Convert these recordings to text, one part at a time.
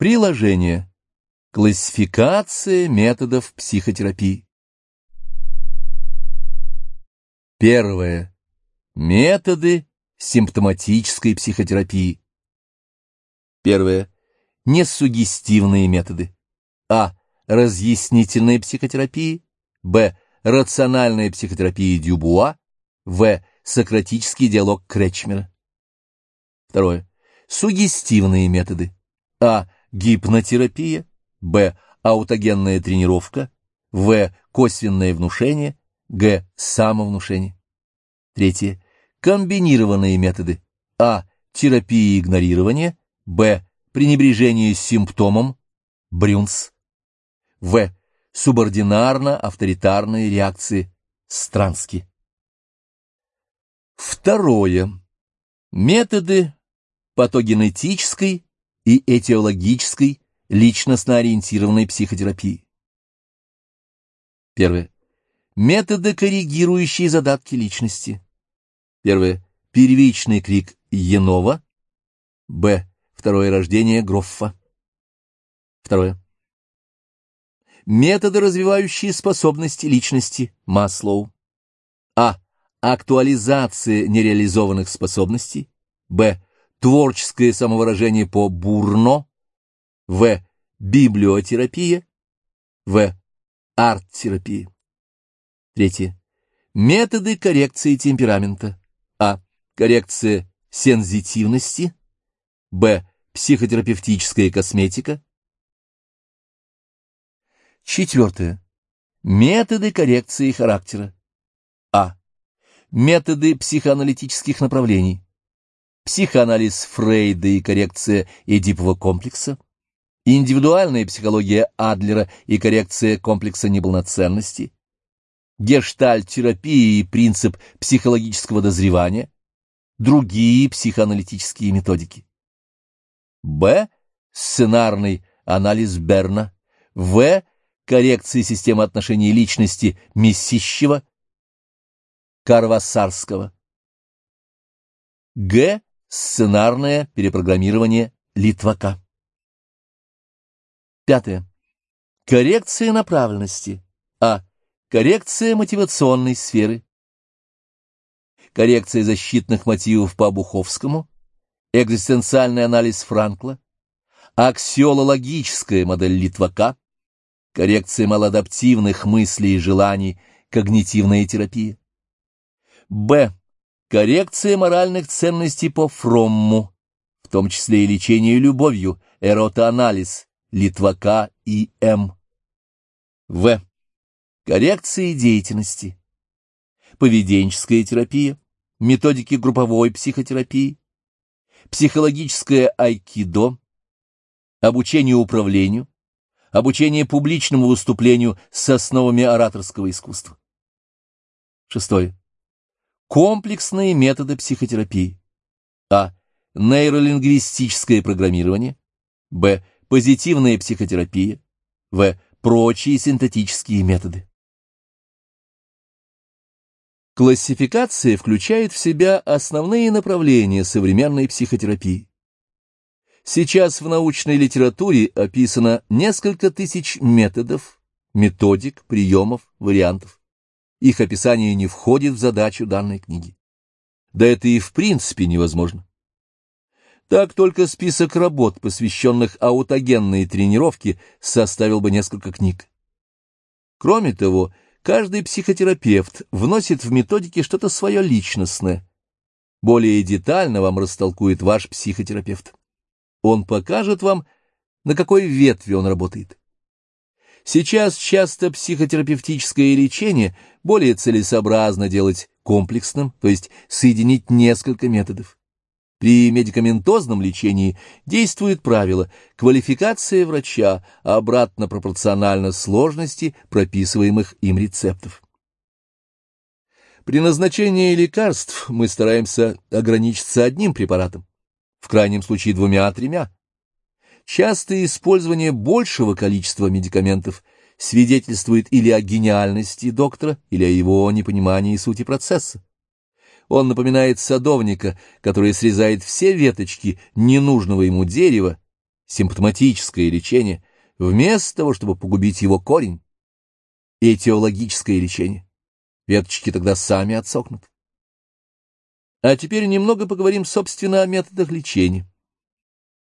Приложение. Классификация методов психотерапии. Первое. Методы симптоматической психотерапии. Первое. Несугестивные методы. А. Разъяснительная психотерапия. Б. Рациональная психотерапия Дюбуа. В. Сократический диалог Кречмера. Второе. Сугестивные методы. А. Гипнотерапия. Б. Аутогенная тренировка. В. Косвенное внушение. Г. Самовнушение. Третье. Комбинированные методы. А. Терапия игнорирования. Б. Пренебрежение симптомом. Брюнс. В. Субординарно-авторитарные реакции. Странски. Второе. Методы патогенетической и этиологической личностно-ориентированной психотерапии. Первое. Методы, коррегирующие задатки личности. Первое. Первичный крик Енова. Б. Второе рождение Гроффа. Второе. Методы, развивающие способности личности Маслоу. А. Актуализация нереализованных способностей. Б. Творческое самовыражение по Бурно. В. Библиотерапия. В. Арт-терапия. Третье. Методы коррекции темперамента. А. Коррекция сензитивности. Б. Психотерапевтическая косметика. Четвертое. Методы коррекции характера. А. Методы психоаналитических направлений. Психоанализ Фрейда и коррекция Эдипового комплекса. Индивидуальная психология Адлера и коррекция комплекса неполноценности гештальт-терапия и принцип психологического дозревания, другие психоаналитические методики. Б. Сценарный анализ Берна. В. Коррекция системы отношений личности Месищева, Карвасарского. Г. Сценарное перепрограммирование Литвака. Пятое. Коррекция направленности. А. Коррекция мотивационной сферы. Коррекция защитных мотивов по Обуховскому. Экзистенциальный анализ Франкла. Аксиологическая модель Литвака. Коррекция малоадаптивных мыслей и желаний. Когнитивная терапия. Б. Коррекция моральных ценностей по Фромму, в том числе и лечение любовью, эротоанализ, Литвака и М. В коррекции деятельности, поведенческая терапия, методики групповой психотерапии, психологическое айкидо, обучение управлению, обучение публичному выступлению с основами ораторского искусства. Шестое. Комплексные методы психотерапии. А. Нейролингвистическое программирование. Б. Позитивная психотерапия. В. Прочие синтетические методы. Классификация включает в себя основные направления современной психотерапии. Сейчас в научной литературе описано несколько тысяч методов, методик, приемов, вариантов. Их описание не входит в задачу данной книги. Да это и в принципе невозможно. Так только список работ, посвященных аутогенной тренировке, составил бы несколько книг. Кроме того, Каждый психотерапевт вносит в методики что-то свое личностное. Более детально вам растолкует ваш психотерапевт. Он покажет вам, на какой ветви он работает. Сейчас часто психотерапевтическое лечение более целесообразно делать комплексным, то есть соединить несколько методов. При медикаментозном лечении действует правило квалификация врача обратно пропорциональна сложности прописываемых им рецептов. При назначении лекарств мы стараемся ограничиться одним препаратом, в крайнем случае двумя-тремя. Частое использование большего количества медикаментов свидетельствует или о гениальности доктора, или о его непонимании сути процесса. Он напоминает садовника, который срезает все веточки ненужного ему дерева, симптоматическое лечение, вместо того, чтобы погубить его корень, этиологическое лечение. Веточки тогда сами отсохнут. А теперь немного поговорим, собственно, о методах лечения.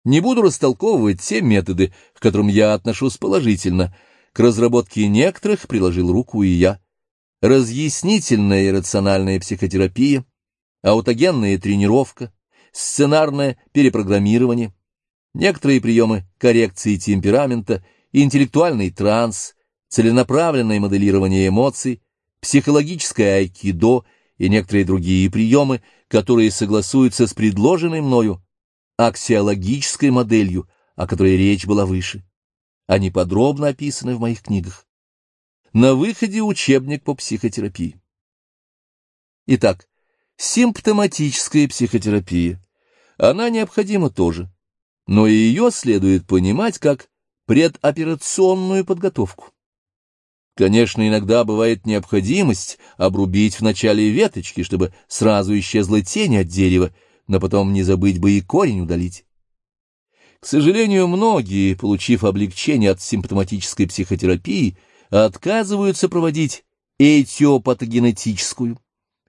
Не буду растолковывать те методы, к которым я отношусь положительно. К разработке некоторых приложил руку и я. Разъяснительная и рациональная психотерапия, аутогенная тренировка, сценарное перепрограммирование, некоторые приемы коррекции темперамента, интеллектуальный транс, целенаправленное моделирование эмоций, психологическое айкидо и некоторые другие приемы, которые согласуются с предложенной мною аксиологической моделью, о которой речь была выше. Они подробно описаны в моих книгах. На выходе учебник по психотерапии. Итак, симптоматическая психотерапия. Она необходима тоже, но ее следует понимать как предоперационную подготовку. Конечно, иногда бывает необходимость обрубить вначале веточки, чтобы сразу исчезла тень от дерева, но потом не забыть бы и корень удалить. К сожалению, многие, получив облегчение от симптоматической психотерапии, отказываются проводить этиопатогенетическую,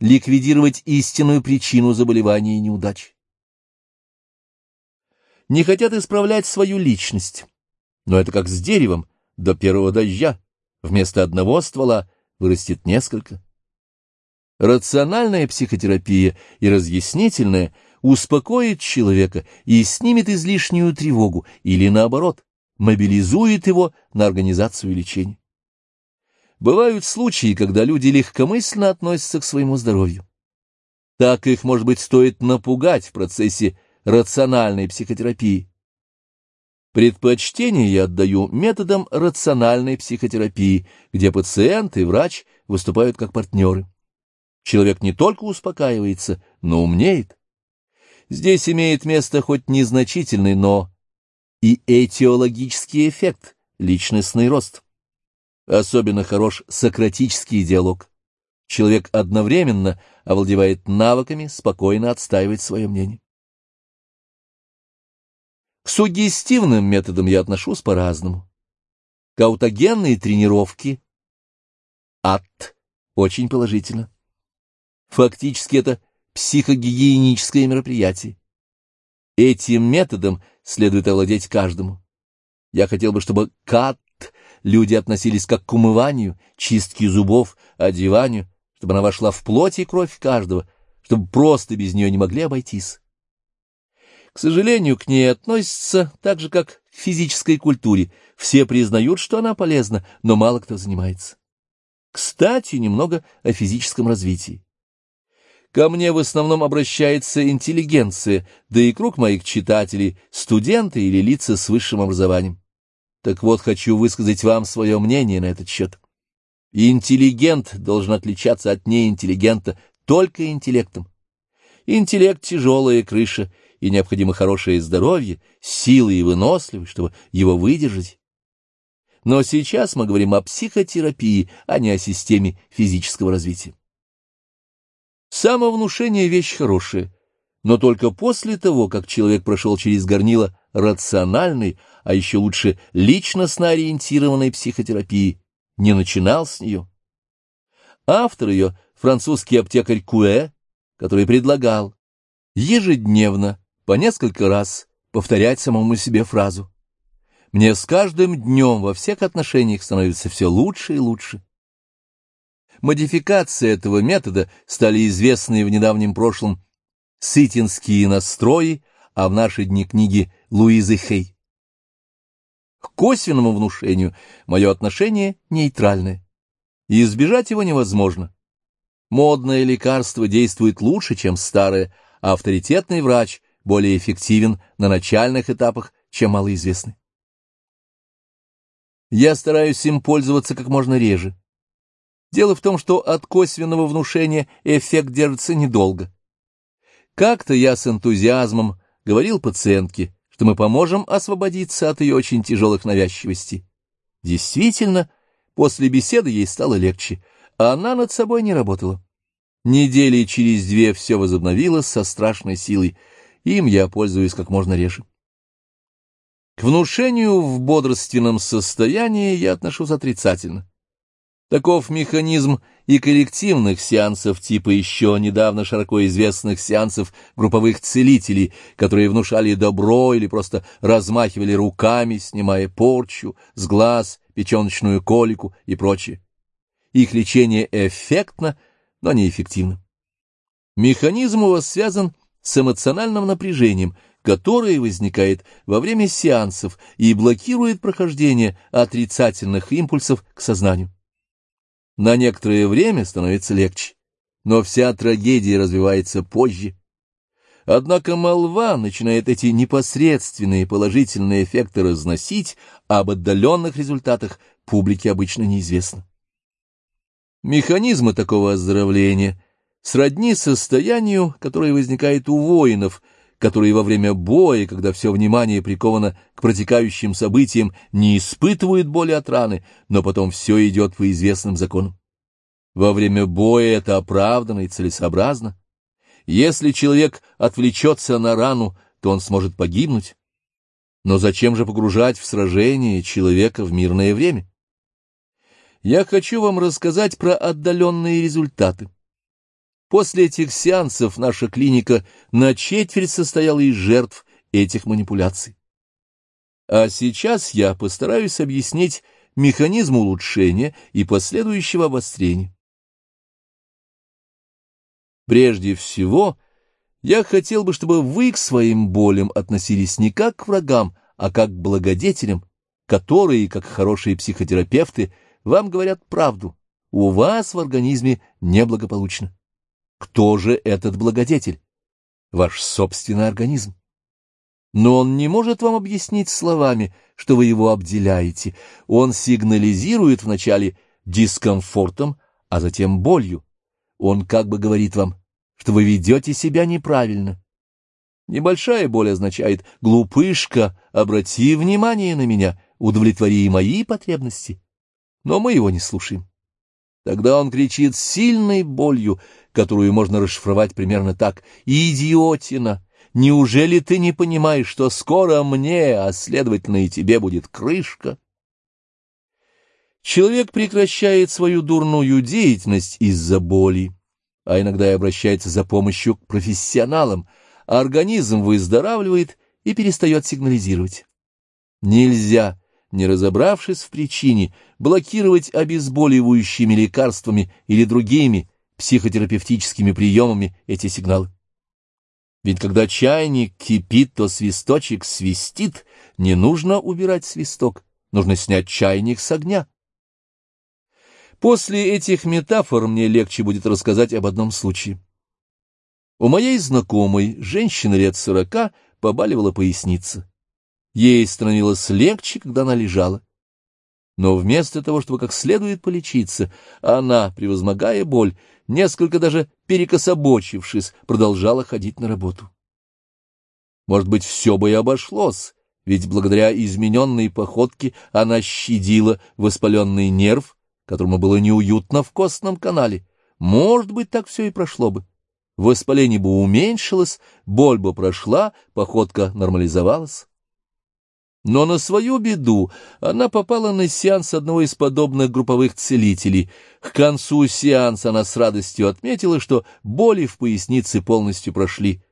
ликвидировать истинную причину заболевания и неудач. Не хотят исправлять свою личность, но это как с деревом до первого дождя, вместо одного ствола вырастет несколько. Рациональная психотерапия и разъяснительная успокоит человека и снимет излишнюю тревогу или, наоборот, мобилизует его на организацию лечения. Бывают случаи, когда люди легкомысленно относятся к своему здоровью. Так их, может быть, стоит напугать в процессе рациональной психотерапии. Предпочтение я отдаю методам рациональной психотерапии, где пациент и врач выступают как партнеры. Человек не только успокаивается, но умнеет. Здесь имеет место хоть незначительный, но и этиологический эффект, личностный рост. Особенно хорош сократический диалог. Человек одновременно овладевает навыками спокойно отстаивать свое мнение. К суггестивным методам я отношусь по-разному. К аутогенной тренировке ад очень положительно. Фактически это психогигиеническое мероприятие. Этим методом следует овладеть каждому. Я хотел бы, чтобы к люди относились как к умыванию, чистке зубов, одеванию, чтобы она вошла в плоть и кровь каждого, чтобы просто без нее не могли обойтись. К сожалению, к ней относятся так же, как к физической культуре. Все признают, что она полезна, но мало кто занимается. Кстати, немного о физическом развитии. Ко мне в основном обращается интеллигенция, да и круг моих читателей — студенты или лица с высшим образованием. Так вот, хочу высказать вам свое мнение на этот счет. Интеллигент должен отличаться от неинтеллигента только интеллектом. Интеллект — тяжелая крыша — и необходимо хорошее здоровье, силы и выносливость, чтобы его выдержать. Но сейчас мы говорим о психотерапии, а не о системе физического развития. Самовнушение — вещь хорошая, но только после того, как человек прошел через горнило рациональной, а еще лучше личностно ориентированной психотерапии, не начинал с нее. Автор ее, французский аптекарь Куэ, который предлагал ежедневно по несколько раз повторять самому себе фразу. Мне с каждым днем во всех отношениях становится все лучше и лучше. Модификации этого метода стали известны в недавнем прошлом сытинские настрои, а в наши дни книги Луизы Хей. К косвенному внушению мое отношение нейтральное, и избежать его невозможно. Модное лекарство действует лучше, чем старое, а авторитетный врач более эффективен на начальных этапах, чем малоизвестный. Я стараюсь им пользоваться как можно реже. Дело в том, что от косвенного внушения эффект держится недолго. Как-то я с энтузиазмом говорил пациентке, что мы поможем освободиться от ее очень тяжелых навязчивостей. Действительно, после беседы ей стало легче, а она над собой не работала. Недели через две все возобновилось со страшной силой — им я пользуюсь как можно реже. К внушению в бодрственном состоянии я отношусь отрицательно. Таков механизм и коллективных сеансов типа еще недавно широко известных сеансов групповых целителей, которые внушали добро или просто размахивали руками, снимая порчу с глаз, печеночную колику и прочее. Их лечение эффектно, но неэффективно. Механизм у вас связан с эмоциональным напряжением, которое возникает во время сеансов и блокирует прохождение отрицательных импульсов к сознанию. На некоторое время становится легче, но вся трагедия развивается позже. Однако молва начинает эти непосредственные положительные эффекты разносить, а об отдаленных результатах публике обычно неизвестно. Механизмы такого оздоровления сродни состоянию, которое возникает у воинов, которые во время боя, когда все внимание приковано к протекающим событиям, не испытывают боли от раны, но потом все идет по известным законам. Во время боя это оправдано и целесообразно. Если человек отвлечется на рану, то он сможет погибнуть. Но зачем же погружать в сражение человека в мирное время? Я хочу вам рассказать про отдаленные результаты. После этих сеансов наша клиника на четверть состояла из жертв этих манипуляций. А сейчас я постараюсь объяснить механизм улучшения и последующего обострения. Прежде всего, я хотел бы, чтобы вы к своим болям относились не как к врагам, а как к благодетелям, которые, как хорошие психотерапевты, вам говорят правду. У вас в организме неблагополучно. Кто же этот благодетель? Ваш собственный организм. Но он не может вам объяснить словами, что вы его обделяете. Он сигнализирует вначале дискомфортом, а затем болью. Он как бы говорит вам, что вы ведете себя неправильно. Небольшая боль означает «глупышка, обрати внимание на меня, удовлетвори мои потребности». Но мы его не слушаем. Тогда он кричит сильной болью, которую можно расшифровать примерно так «Идиотина! Неужели ты не понимаешь, что скоро мне, а следовательно и тебе будет крышка?» Человек прекращает свою дурную деятельность из-за боли, а иногда и обращается за помощью к профессионалам, а организм выздоравливает и перестает сигнализировать. Нельзя, не разобравшись в причине, блокировать обезболивающими лекарствами или другими психотерапевтическими приемами эти сигналы. Ведь когда чайник кипит, то свисточек свистит, не нужно убирать свисток, нужно снять чайник с огня. После этих метафор мне легче будет рассказать об одном случае. У моей знакомой, женщины лет сорока, побаливала поясница. Ей становилось легче, когда она лежала. Но вместо того, чтобы как следует полечиться, она, превозмогая боль, несколько даже перекособочившись, продолжала ходить на работу. Может быть, все бы и обошлось, ведь благодаря измененной походке она щадила воспаленный нерв, которому было неуютно в костном канале. Может быть, так все и прошло бы. Воспаление бы уменьшилось, боль бы прошла, походка нормализовалась. Но на свою беду она попала на сеанс одного из подобных групповых целителей. К концу сеанса она с радостью отметила, что боли в пояснице полностью прошли.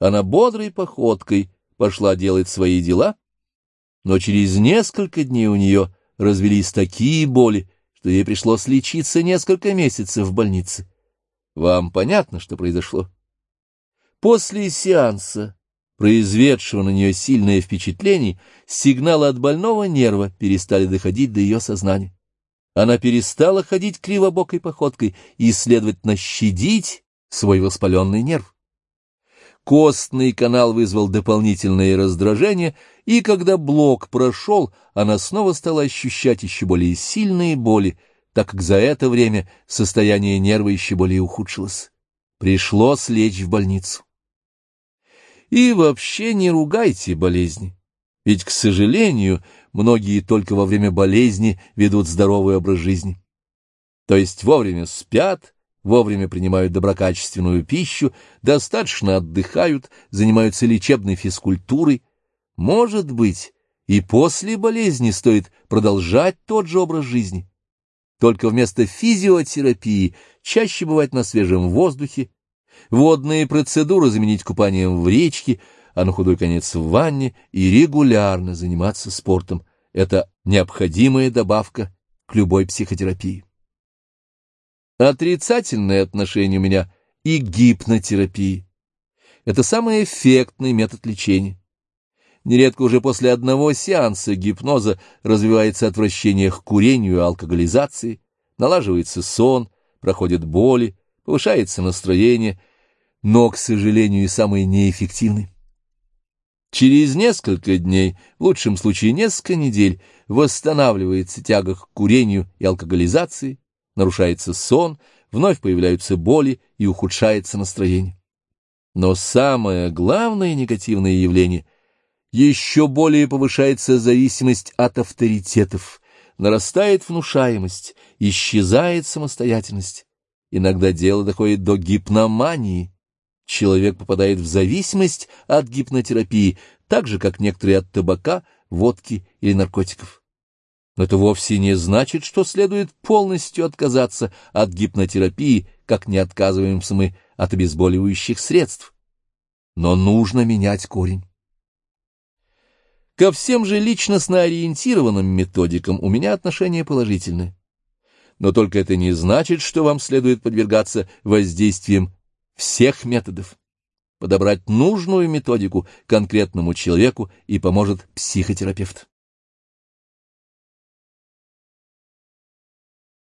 Она бодрой походкой пошла делать свои дела, но через несколько дней у нее развелись такие боли, что ей пришлось лечиться несколько месяцев в больнице. Вам понятно, что произошло? После сеанса, произведшего на нее сильное впечатление, сигналы от больного нерва перестали доходить до ее сознания. Она перестала ходить кривобокой походкой и, следовательно, щадить свой воспаленный нерв. Костный канал вызвал дополнительное раздражение, и когда блок прошел, она снова стала ощущать еще более сильные боли, так как за это время состояние нерва еще более ухудшилось. Пришлось лечь в больницу. И вообще не ругайте болезни, ведь, к сожалению, многие только во время болезни ведут здоровый образ жизни. То есть вовремя спят, вовремя принимают доброкачественную пищу, достаточно отдыхают, занимаются лечебной физкультурой. Может быть, и после болезни стоит продолжать тот же образ жизни. Только вместо физиотерапии чаще бывать на свежем воздухе, водные процедуры заменить купанием в речке, а на худой конец в ванне и регулярно заниматься спортом. Это необходимая добавка к любой психотерапии. Отрицательное отношение у меня и гипнотерапии. Это самый эффектный метод лечения. Нередко уже после одного сеанса гипноза развивается отвращение к курению и алкоголизации, налаживается сон, проходят боли, повышается настроение, но, к сожалению, и самый неэффективный. Через несколько дней, в лучшем случае несколько недель, восстанавливается тяга к курению и алкоголизации, нарушается сон, вновь появляются боли и ухудшается настроение. Но самое главное негативное явление – еще более повышается зависимость от авторитетов, нарастает внушаемость, исчезает самостоятельность. Иногда дело доходит до гипномании. Человек попадает в зависимость от гипнотерапии, так же, как некоторые от табака, водки или наркотиков. Но это вовсе не значит, что следует полностью отказаться от гипнотерапии, как не отказываемся мы от обезболивающих средств. Но нужно менять корень. Ко всем же личностно ориентированным методикам у меня отношение положительное. Но только это не значит, что вам следует подвергаться воздействиям всех методов. Подобрать нужную методику конкретному человеку и поможет психотерапевт.